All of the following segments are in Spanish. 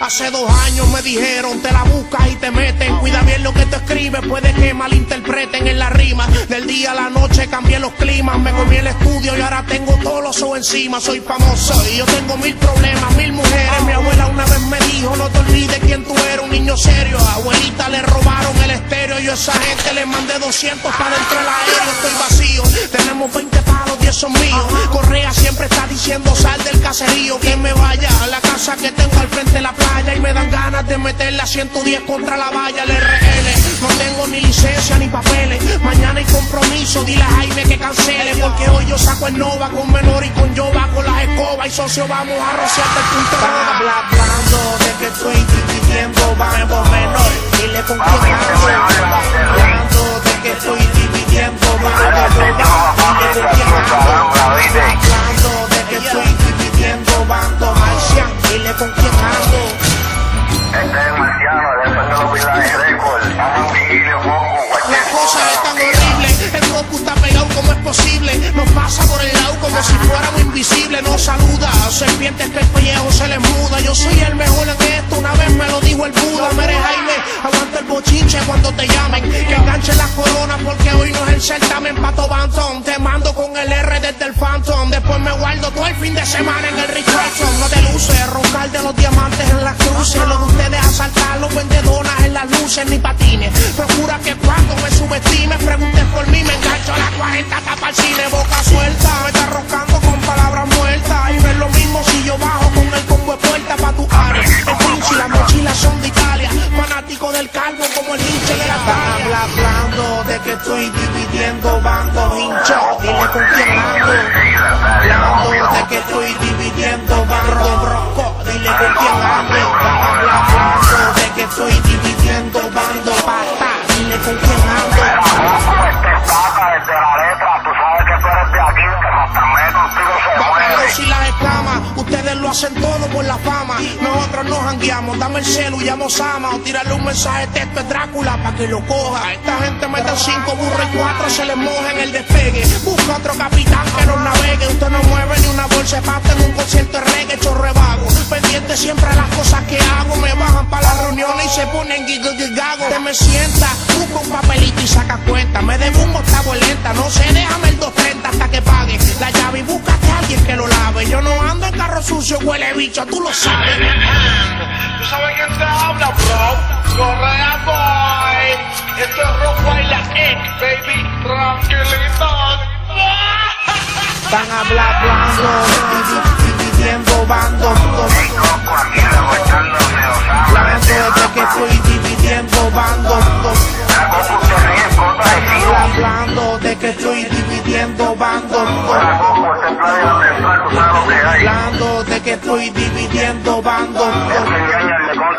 Hace dos años me dijeron, te la buscas y te meten. Cuida bien lo que te escribes, puede que malinterpreten en la rima. Del día a la noche cambié los climas, me comí el estudio y ahora tengo todos los ojos encima. Soy famoso y yo tengo mil problemas, mil mujeres. Mi abuela una vez me dijo, no te olvides quién tú eres, un niño serio. abuelita le robaron el estéreo, yo a esa gente le mandé 200 para dentro del estoy vacío. Tenemos 20 palos, 10 son míos. Correa siempre está diciendo, sal del caserío, que me vaya a la casa que tengo al frente de la playa y me dan ganas de meter la 110 contra la valla, el RL. No tengo ni licencia ni papeles. Mañana hay compromiso, dile a Jaime que cancele. Porque hoy yo saco el Nova con menor y con yo con las escobas. Y socio, vamos a rociarte el punto. hablando de que estoy dividiendo bando menor. Dile con quién con quién ando. Este es marciano, después de los vigilio, La cosa es tan horrible, el Goku está pegado como es posible. Nos pasa por el lado como si fuéramos invisibles. Nos saluda, serpientes que el pellejo se les muda. Yo soy el mejor en esto, una vez me lo dijo el Buda. Mere Jaime, aguanta el bochinche cuando te llamen. Que enganchen las coronas porque hoy no es el certamen pato Banton. Te mando con el R desde el Phantom. Después me guardo todo el fin de semana en el Richardson. No te luces, de los diamantes en las cruces. Lo de ustedes asaltar los vendedonas en las luces ni patines. Procura que cuando me subestime, preguntes por mí, me engancho a las 40 tapa el cine, boca suelta. Me está roscando con palabras muertas. Y no es lo mismo si yo bajo con el combo de puerta pa' tu área. El pinche y las mochilas son de Italia. Fanático del calvo como el hinche de la tabla. Hablando de que estoy dividiendo Estoy dividiendo bandos pata. Dile con quién ando. Este pata desde la letra, tú sabes que tú eres de aquí, que Santander contigo se mueve. y las exclama, ustedes lo hacen todo por la fama. Nosotros nos jangueamos, dame el celu, llamo Sama o tirarle un mensaje de texto a Drácula para que lo coja. Esta gente mete cinco burros y cuatro se les moja en el despegue. Busca otro capitán que nos navegue. Usted no mueve ni una bolsa de pasta me sienta, busca un papelito y saca cuenta. Me debo un octavo lenta, no sé, déjame el 230 hasta que pague la llave y búscate a alguien que lo lave. Yo no ando en carro sucio, huele bicho, tú lo sabes. ¿Tú sabes quién te habla, bro? Correa Boy. Esto es Rock Baila Inc, baby. Tranquilito. Van a hablar hablando, tiro. Hablando de que estoy dividiendo bandos. Hablando de que estoy dividiendo bandos.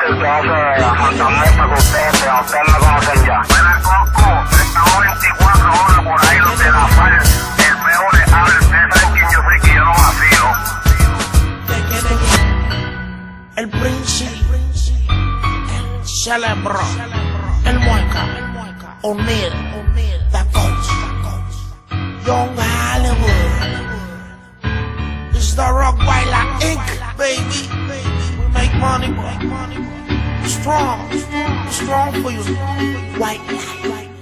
El que hace a Santander para que ustedes, a ustedes lo conocen ya. Mira, Goku, estamos 24 horas por ahí los de la FAL. El príncipe, el el mueca, O'Neill, the coach, Young Hollywood. It's the Rock Baila Inc., baby. We make money. Strong, strong for you. White light.